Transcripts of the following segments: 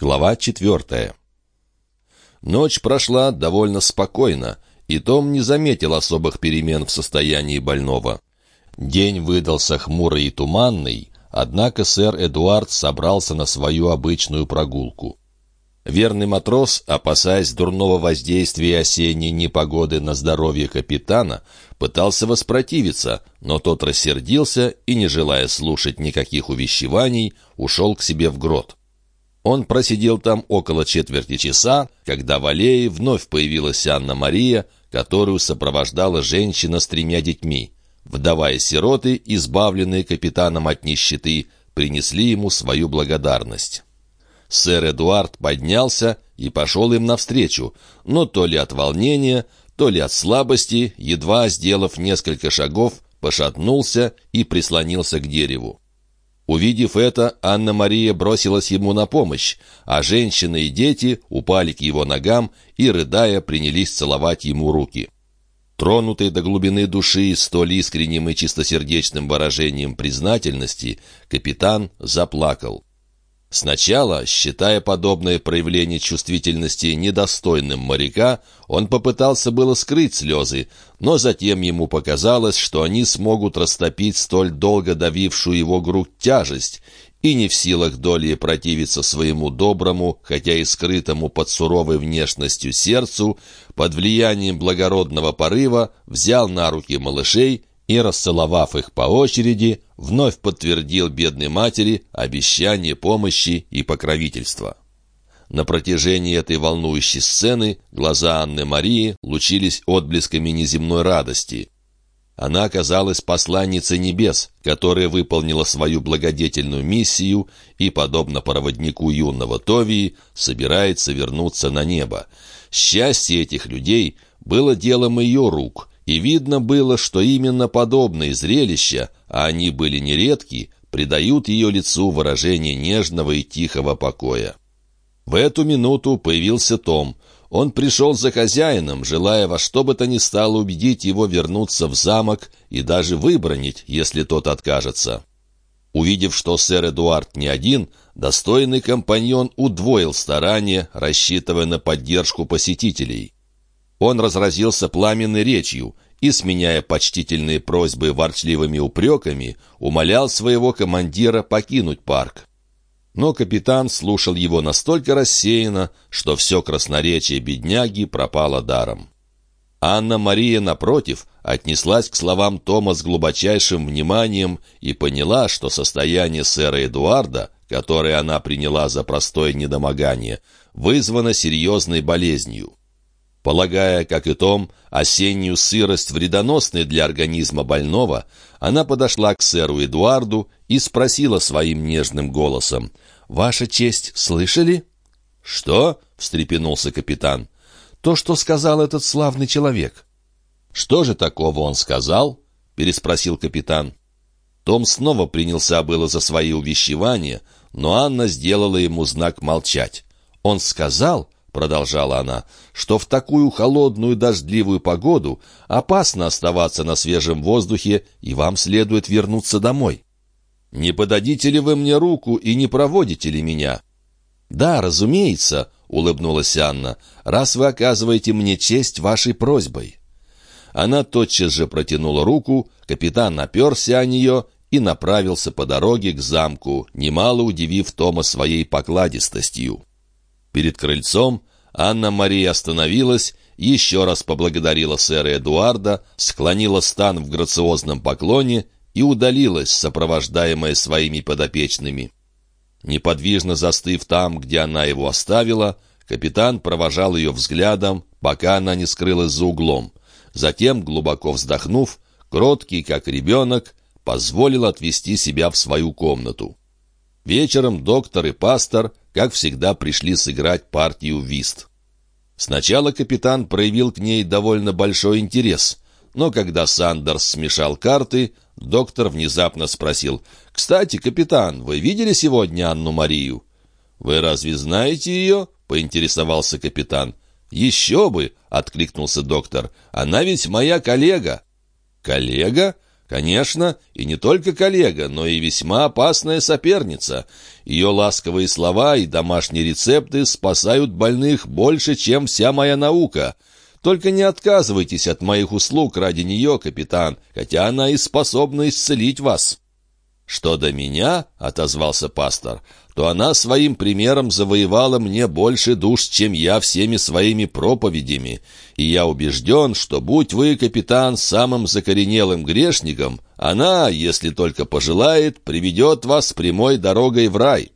Глава четвертая. Ночь прошла довольно спокойно, и Том не заметил особых перемен в состоянии больного. День выдался хмурый и туманный, однако сэр Эдуард собрался на свою обычную прогулку. Верный матрос, опасаясь дурного воздействия осенней непогоды на здоровье капитана, пытался воспротивиться, но тот рассердился и, не желая слушать никаких увещеваний, ушел к себе в грот. Он просидел там около четверти часа, когда в аллее вновь появилась Анна-Мария, которую сопровождала женщина с тремя детьми. Вдова и сироты, избавленные капитаном от нищеты, принесли ему свою благодарность. Сэр Эдуард поднялся и пошел им навстречу, но то ли от волнения, то ли от слабости, едва сделав несколько шагов, пошатнулся и прислонился к дереву. Увидев это, Анна-Мария бросилась ему на помощь, а женщины и дети упали к его ногам и, рыдая, принялись целовать ему руки. Тронутый до глубины души столь искренним и чистосердечным выражением признательности, капитан заплакал. Сначала, считая подобное проявление чувствительности недостойным моряка, он попытался было скрыть слезы, но затем ему показалось, что они смогут растопить столь долго давившую его грудь тяжесть, и не в силах долей противиться своему доброму, хотя и скрытому под суровой внешностью сердцу, под влиянием благородного порыва взял на руки малышей и, расцеловав их по очереди, вновь подтвердил бедной матери обещание помощи и покровительства. На протяжении этой волнующей сцены глаза Анны Марии лучились отблесками неземной радости. Она оказалась посланницей небес, которая выполнила свою благодетельную миссию и, подобно проводнику юного Товии, собирается вернуться на небо. Счастье этих людей было делом ее рук, и видно было, что именно подобные зрелища, а они были нередки, придают ее лицу выражение нежного и тихого покоя. В эту минуту появился Том. Он пришел за хозяином, желая во что бы то ни стало убедить его вернуться в замок и даже выбронить, если тот откажется. Увидев, что сэр Эдуард не один, достойный компаньон удвоил старания, рассчитывая на поддержку посетителей. Он разразился пламенной речью и, сменяя почтительные просьбы ворчливыми упреками, умолял своего командира покинуть парк. Но капитан слушал его настолько рассеянно, что все красноречие бедняги пропало даром. Анна-Мария, напротив, отнеслась к словам Тома с глубочайшим вниманием и поняла, что состояние сэра Эдуарда, которое она приняла за простое недомогание, вызвано серьезной болезнью. Полагая, как и Том, осеннюю сырость вредоносной для организма больного, она подошла к сэру Эдуарду и спросила своим нежным голосом, «Ваша честь, слышали?» «Что?» — встрепенулся капитан. «То, что сказал этот славный человек». «Что же такого он сказал?» — переспросил капитан. Том снова принялся было за свои увещевания, но Анна сделала ему знак молчать. Он сказал, — продолжала она, — что в такую холодную дождливую погоду опасно оставаться на свежем воздухе, и вам следует вернуться домой. Не подадите ли вы мне руку и не проводите ли меня?» «Да, разумеется», — улыбнулась Анна, — «раз вы оказываете мне честь вашей просьбой». Она тотчас же протянула руку, капитан наперся о нее и направился по дороге к замку, немало удивив Тома своей покладистостью. Перед крыльцом Анна-Мария остановилась, еще раз поблагодарила сэра Эдуарда, склонила стан в грациозном поклоне и удалилась, сопровождаемая своими подопечными. Неподвижно застыв там, где она его оставила, капитан провожал ее взглядом, пока она не скрылась за углом. Затем, глубоко вздохнув, кроткий, как ребенок, позволил отвести себя в свою комнату. Вечером доктор и пастор, как всегда, пришли сыграть партию вист. Сначала капитан проявил к ней довольно большой интерес, но когда Сандерс смешал карты, доктор внезапно спросил, «Кстати, капитан, вы видели сегодня Анну-Марию?» «Вы разве знаете ее?» — поинтересовался капитан. «Еще бы!» — откликнулся доктор. «Она ведь моя коллега». «Коллега? Конечно, и не только коллега, но и весьма опасная соперница. Ее ласковые слова и домашние рецепты спасают больных больше, чем вся моя наука. Только не отказывайтесь от моих услуг ради нее, капитан, хотя она и способна исцелить вас». «Что до меня?» — отозвался пастор то она своим примером завоевала мне больше душ, чем я всеми своими проповедями. И я убежден, что будь вы, капитан, самым закоренелым грешником, она, если только пожелает, приведет вас прямой дорогой в рай».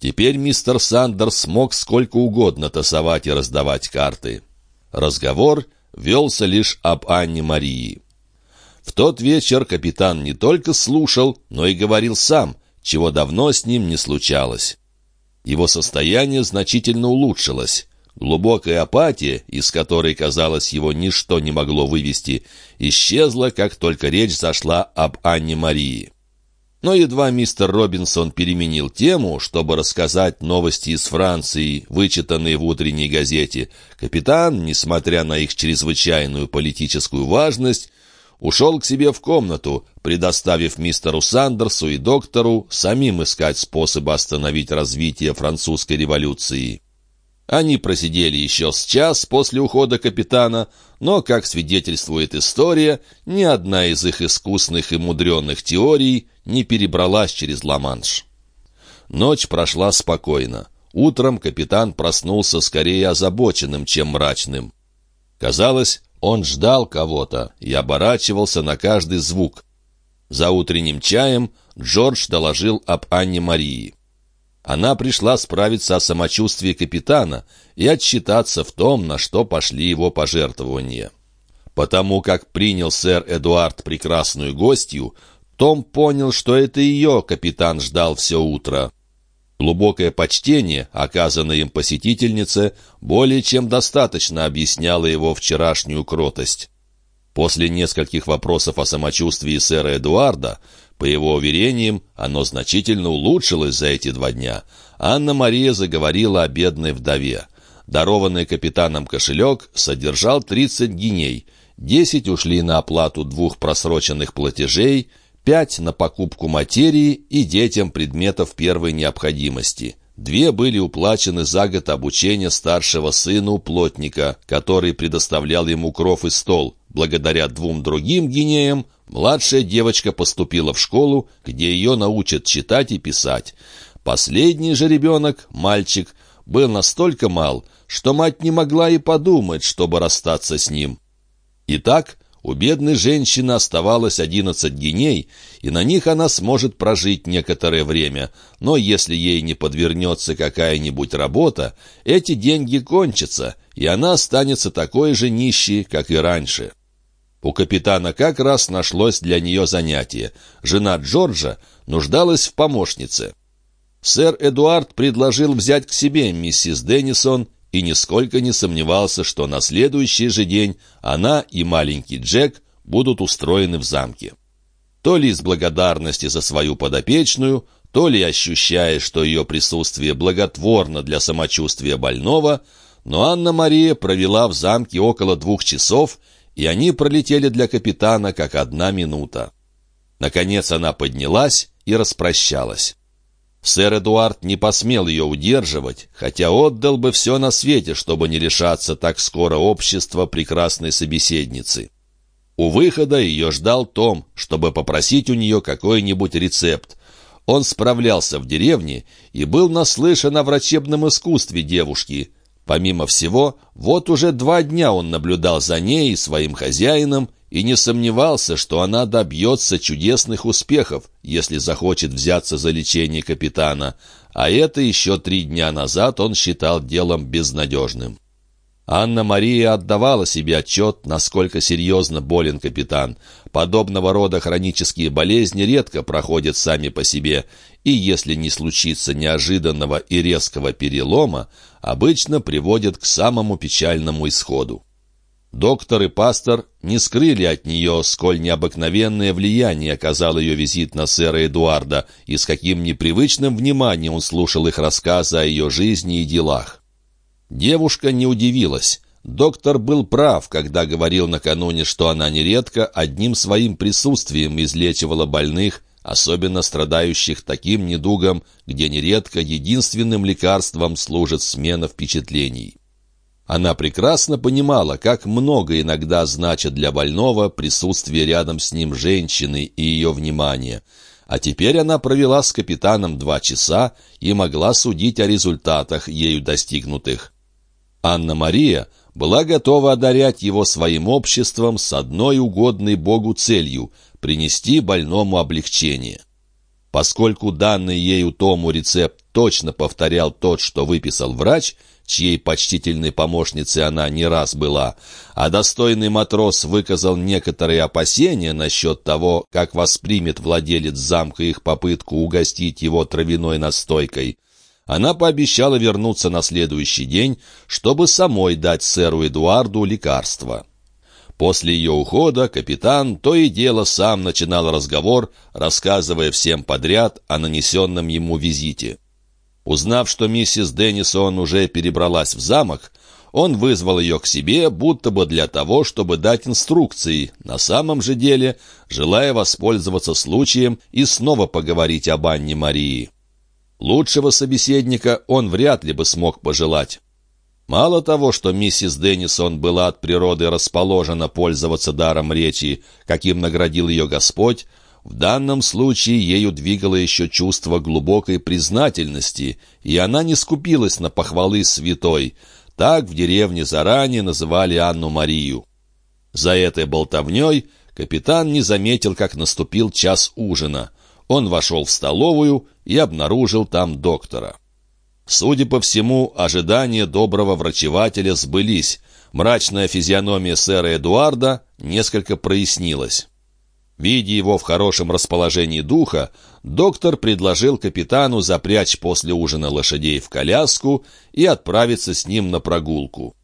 Теперь мистер Сандерс смог сколько угодно тасовать и раздавать карты. Разговор велся лишь об Анне Марии. В тот вечер капитан не только слушал, но и говорил сам — чего давно с ним не случалось. Его состояние значительно улучшилось. Глубокая апатия, из которой, казалось, его ничто не могло вывести, исчезла, как только речь зашла об Анне Марии. Но едва мистер Робинсон переменил тему, чтобы рассказать новости из Франции, вычитанные в утренней газете, капитан, несмотря на их чрезвычайную политическую важность, ушел к себе в комнату, предоставив мистеру Сандерсу и доктору самим искать способы остановить развитие французской революции. Они просидели еще с час после ухода капитана, но, как свидетельствует история, ни одна из их искусных и мудреных теорий не перебралась через Ла-Манш. Ночь прошла спокойно. Утром капитан проснулся скорее озабоченным, чем мрачным. Казалось, он ждал кого-то и оборачивался на каждый звук. За утренним чаем Джордж доложил об Анне Марии. Она пришла справиться о самочувствии капитана и отчитаться в том, на что пошли его пожертвования. Потому как принял сэр Эдуард прекрасную гостью, том понял, что это ее капитан ждал все утро. Глубокое почтение, оказанное им посетительнице, более чем достаточно объясняло его вчерашнюю кротость. После нескольких вопросов о самочувствии сэра Эдуарда, по его уверениям, оно значительно улучшилось за эти два дня. Анна-Мария заговорила о бедной вдове. Дарованный капитаном кошелек содержал 30 гиней, 10 ушли на оплату двух просроченных платежей — пять на покупку материи и детям предметов первой необходимости. Две были уплачены за год обучения старшего сыну плотника, который предоставлял ему кров и стол. Благодаря двум другим гинеям младшая девочка поступила в школу, где ее научат читать и писать. Последний же ребенок, мальчик, был настолько мал, что мать не могла и подумать, чтобы расстаться с ним. Итак, у бедной женщины оставалось одиннадцать геней, и на них она сможет прожить некоторое время. Но если ей не подвернется какая-нибудь работа, эти деньги кончатся, и она останется такой же нищей, как и раньше. У капитана как раз нашлось для нее занятие. Жена Джорджа нуждалась в помощнице. Сэр Эдуард предложил взять к себе миссис Деннисон и нисколько не сомневался, что на следующий же день она и маленький Джек будут устроены в замке. То ли из благодарности за свою подопечную, то ли ощущая, что ее присутствие благотворно для самочувствия больного, но Анна-Мария провела в замке около двух часов, и они пролетели для капитана как одна минута. Наконец она поднялась и распрощалась. Сэр Эдуард не посмел ее удерживать, хотя отдал бы все на свете, чтобы не лишаться так скоро общества прекрасной собеседницы. У выхода ее ждал Том, чтобы попросить у нее какой-нибудь рецепт. Он справлялся в деревне и был наслышан о врачебном искусстве девушки. Помимо всего, вот уже два дня он наблюдал за ней и своим хозяином и не сомневался, что она добьется чудесных успехов, если захочет взяться за лечение капитана, а это еще три дня назад он считал делом безнадежным. Анна-Мария отдавала себе отчет, насколько серьезно болен капитан. Подобного рода хронические болезни редко проходят сами по себе, и если не случится неожиданного и резкого перелома, обычно приводят к самому печальному исходу. Доктор и пастор не скрыли от нее, сколь необыкновенное влияние оказал ее визит на сэра Эдуарда и с каким непривычным вниманием он слушал их рассказы о ее жизни и делах. Девушка не удивилась. Доктор был прав, когда говорил накануне, что она нередко одним своим присутствием излечивала больных, особенно страдающих таким недугом, где нередко единственным лекарством служит смена впечатлений. Она прекрасно понимала, как много иногда значит для больного присутствие рядом с ним женщины и ее внимание. А теперь она провела с капитаном два часа и могла судить о результатах, ею достигнутых. Анна-Мария была готова одарять его своим обществом с одной угодной Богу целью — принести больному облегчение. Поскольку данный ею Тому рецепт точно повторял тот, что выписал врач, чьей почтительной помощницей она не раз была, а достойный матрос выказал некоторые опасения насчет того, как воспримет владелец замка их попытку угостить его травяной настойкой, она пообещала вернуться на следующий день, чтобы самой дать сэру Эдуарду лекарство. После ее ухода капитан то и дело сам начинал разговор, рассказывая всем подряд о нанесенном ему визите. Узнав, что миссис Деннисон уже перебралась в замок, он вызвал ее к себе, будто бы для того, чтобы дать инструкции, на самом же деле, желая воспользоваться случаем и снова поговорить об Анне Марии. Лучшего собеседника он вряд ли бы смог пожелать. Мало того, что миссис Деннисон была от природы расположена пользоваться даром речи, каким наградил ее Господь, в данном случае ею двигало еще чувство глубокой признательности, и она не скупилась на похвалы святой. Так в деревне заранее называли Анну-Марию. За этой болтовней капитан не заметил, как наступил час ужина. Он вошел в столовую и обнаружил там доктора. Судя по всему, ожидания доброго врачевателя сбылись. Мрачная физиономия сэра Эдуарда несколько прояснилась. Видя его в хорошем расположении духа, доктор предложил капитану запрячь после ужина лошадей в коляску и отправиться с ним на прогулку.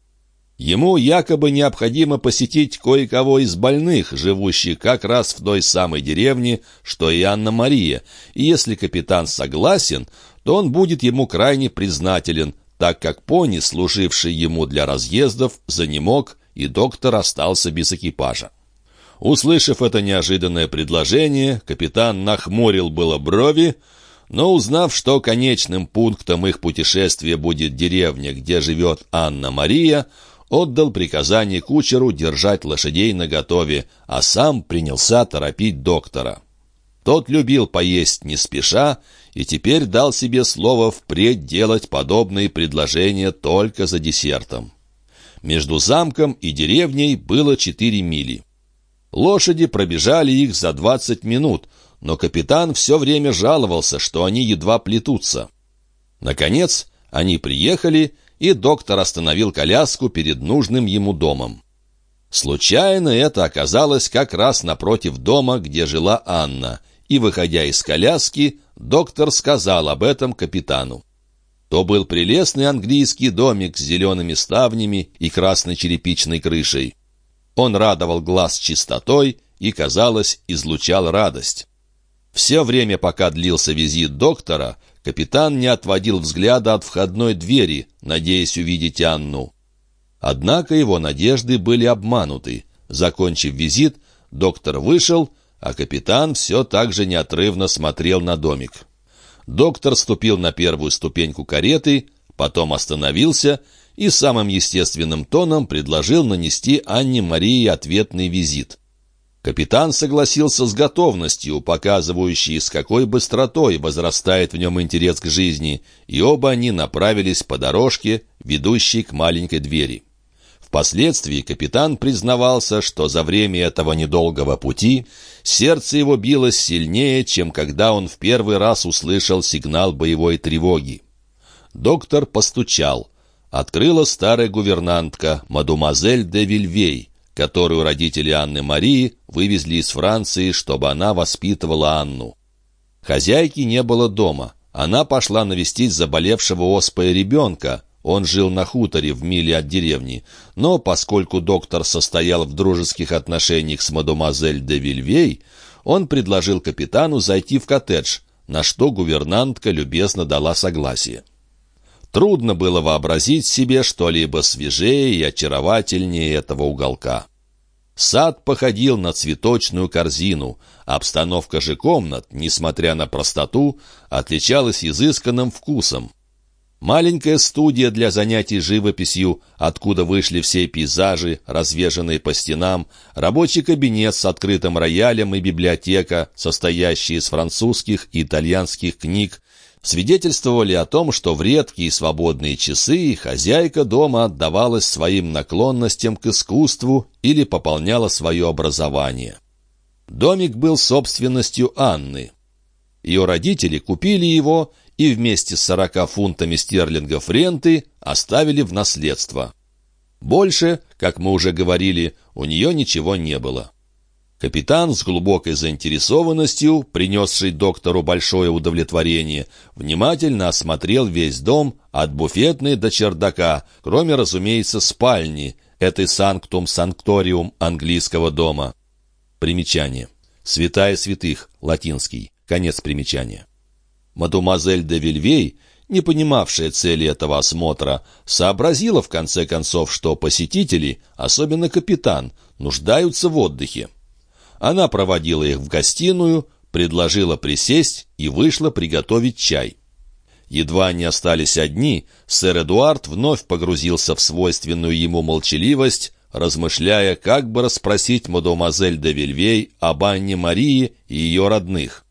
Ему якобы необходимо посетить кое-кого из больных, живущих как раз в той самой деревне, что и Анна-Мария, и если капитан согласен, то он будет ему крайне признателен, так как пони, служивший ему для разъездов, занемог, и доктор остался без экипажа. Услышав это неожиданное предложение, капитан нахмурил было брови, но узнав, что конечным пунктом их путешествия будет деревня, где живет Анна-Мария, отдал приказание кучеру держать лошадей наготове, а сам принялся торопить доктора. Тот любил поесть не спеша и теперь дал себе слово впредь делать подобные предложения только за десертом. Между замком и деревней было четыре мили. Лошади пробежали их за двадцать минут, но капитан все время жаловался, что они едва плетутся. Наконец, они приехали, и доктор остановил коляску перед нужным ему домом. Случайно это оказалось как раз напротив дома, где жила Анна, и, выходя из коляски, доктор сказал об этом капитану. То был прелестный английский домик с зелеными ставнями и красной черепичной крышей. Он радовал глаз чистотой и, казалось, излучал радость. Все время, пока длился визит доктора, капитан не отводил взгляда от входной двери, надеясь увидеть Анну. Однако его надежды были обмануты. Закончив визит, доктор вышел, а капитан все так же неотрывно смотрел на домик. Доктор ступил на первую ступеньку кареты, потом остановился и самым естественным тоном предложил нанести Анне Марии ответный визит. Капитан согласился с готовностью, показывающей, с какой быстротой возрастает в нем интерес к жизни, и оба они направились по дорожке, ведущей к маленькой двери. Впоследствии капитан признавался, что за время этого недолгого пути сердце его билось сильнее, чем когда он в первый раз услышал сигнал боевой тревоги. Доктор постучал. Открыла старая гувернантка, мадемуазель де Вильвей, которую родители Анны Марии вывезли из Франции, чтобы она воспитывала Анну. Хозяйки не было дома. Она пошла навестить заболевшего оспой ребенка. Он жил на хуторе в миле от деревни. Но поскольку доктор состоял в дружеских отношениях с мадемуазель де Вильвей, он предложил капитану зайти в коттедж, на что гувернантка любезно дала согласие. Трудно было вообразить себе что-либо свежее и очаровательнее этого уголка. Сад походил на цветочную корзину. Обстановка же комнат, несмотря на простоту, отличалась изысканным вкусом. Маленькая студия для занятий живописью, откуда вышли все пейзажи, развешанные по стенам, рабочий кабинет с открытым роялем и библиотека, состоящие из французских и итальянских книг, свидетельствовали о том, что в редкие свободные часы хозяйка дома отдавалась своим наклонностям к искусству или пополняла свое образование. Домик был собственностью Анны. Ее родители купили его и вместе с сорока фунтами стерлингов ренты оставили в наследство. Больше, как мы уже говорили, у нее ничего не было. Капитан с глубокой заинтересованностью, принесший доктору большое удовлетворение, внимательно осмотрел весь дом от буфетной до чердака, кроме, разумеется, спальни, этой санктум-санкториум английского дома. Примечание. Святая святых, латинский. Конец примечания. Мадемуазель де Вильвей, не понимавшая цели этого осмотра, сообразила в конце концов, что посетители, особенно капитан, нуждаются в отдыхе. Она проводила их в гостиную, предложила присесть и вышла приготовить чай. Едва они остались одни, сэр Эдуард вновь погрузился в свойственную ему молчаливость, размышляя, как бы расспросить мадемуазель де Вильвей об Анне Марии и ее родных.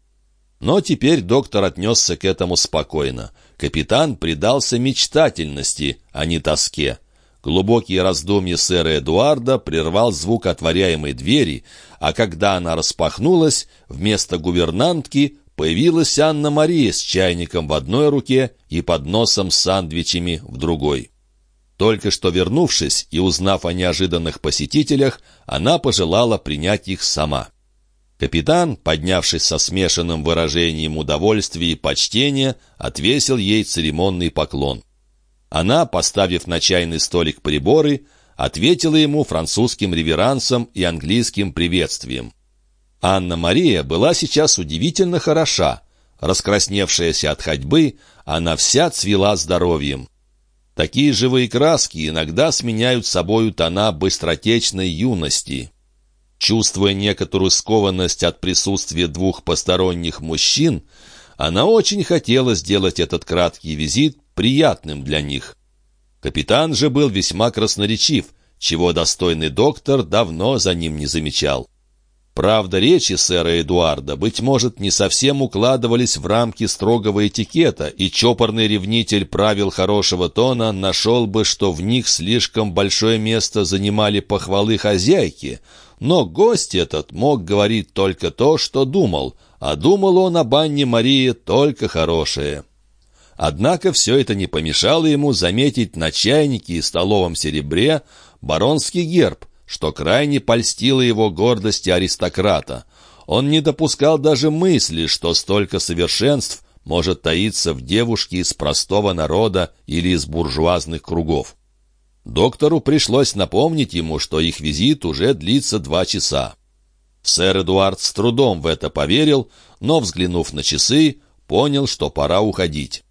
Но теперь доктор отнесся к этому спокойно. Капитан предался мечтательности, а не тоске. Глубокие раздумья сэра Эдуарда прервал звук отворяемой двери, а когда она распахнулась, вместо гувернантки появилась Анна-Мария с чайником в одной руке и подносом с сандвичами в другой. Только что вернувшись и узнав о неожиданных посетителях, она пожелала принять их сама. Капитан, поднявшись со смешанным выражением удовольствия и почтения, отвесил ей церемонный поклон. Она, поставив на чайный столик приборы, ответила ему французским реверансом и английским приветствием. Анна-Мария была сейчас удивительно хороша. Раскрасневшаяся от ходьбы, она вся цвела здоровьем. Такие живые краски иногда сменяют собою тона быстротечной юности. Чувствуя некоторую скованность от присутствия двух посторонних мужчин, она очень хотела сделать этот краткий визит приятным для них. Капитан же был весьма красноречив, чего достойный доктор давно за ним не замечал. Правда, речи сэра Эдуарда, быть может, не совсем укладывались в рамки строгого этикета, и чопорный ревнитель правил хорошего тона нашел бы, что в них слишком большое место занимали похвалы хозяйки, но гость этот мог говорить только то, что думал, а думал он об Анне Марии только хорошее. Однако все это не помешало ему заметить на чайнике и столовом серебре баронский герб, что крайне польстило его гордости аристократа. Он не допускал даже мысли, что столько совершенств может таиться в девушке из простого народа или из буржуазных кругов. Доктору пришлось напомнить ему, что их визит уже длится два часа. Сэр Эдуард с трудом в это поверил, но, взглянув на часы, понял, что пора уходить.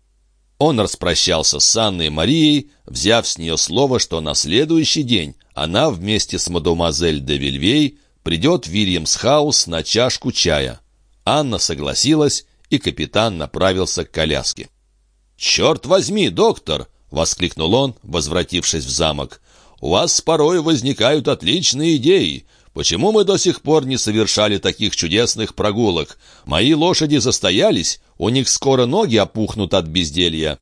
Он распрощался с Анной Марией, взяв с нее слово, что на следующий день она вместе с мадемуазель де Вильвей придет в Вильямсхаус на чашку чая. Анна согласилась, и капитан направился к коляске. «Черт возьми, доктор!» — воскликнул он, возвратившись в замок. «У вас порой возникают отличные идеи. Почему мы до сих пор не совершали таких чудесных прогулок? Мои лошади застоялись, у них скоро ноги опухнут от безделья».